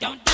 Don't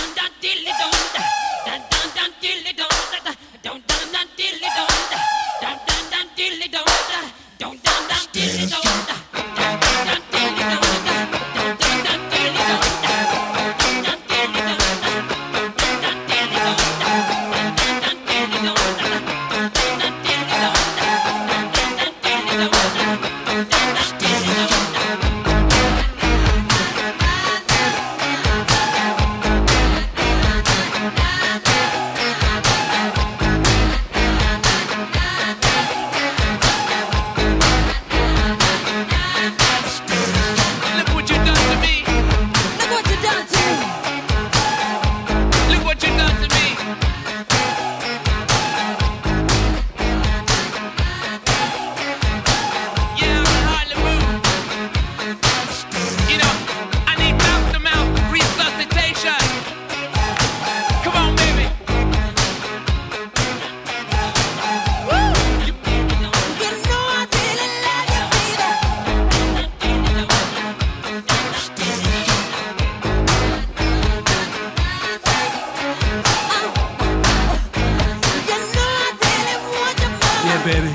baby.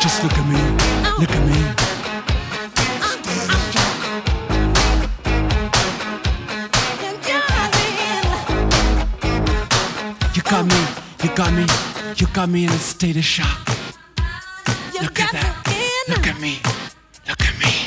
Just look at me, look at me. You got me, you got me, you got me in a state of shock. Look at that, look at me, look at me.